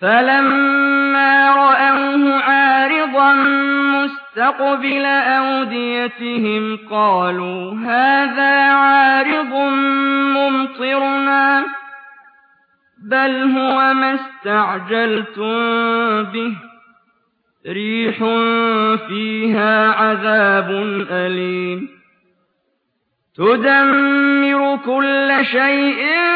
فَلَمَّا رَأَوْهُ عَارِضًا مُّسْتَقْبِلَ أَوْدِيَتِهِمْ قَالُوا هَٰذَا عَارِضٌ مُّمْطِرُنَا ۚ بَلْ هُوَ مَا اسْتَعْجَلْتُم بِهِ ۖ رِيحٌ فِيهَا عَذَابٌ أَلِيمٌ تُدَمِّرُ كُلَّ شَيْءٍ